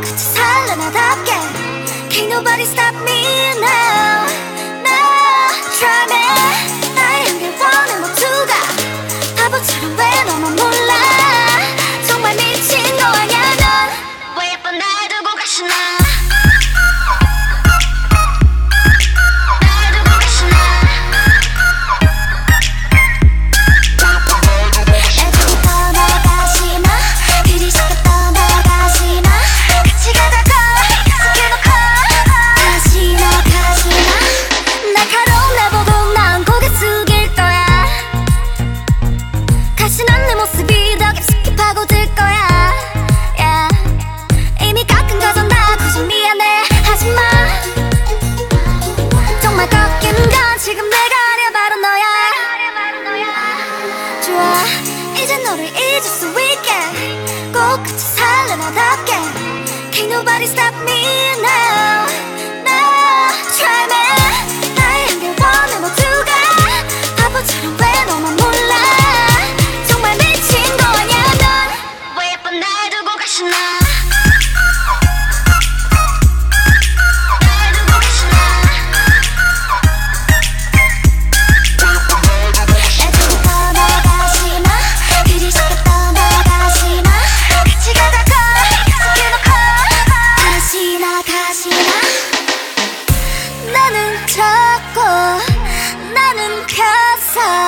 그저 살래 나답게. Can't nobody stop me now. Now try me. 나의 의견을 모두가 바보처럼 왜 너만 몰라? 정말 미친 거 아냐 넌왜 예쁜 날 두고 가시나? nobody stop me now. Now try me 나에게 원해 모두가 바보처럼 왜 너만 몰라? 정말 미친 거냐 넌왜 예쁜 날 두고 가시나? 사.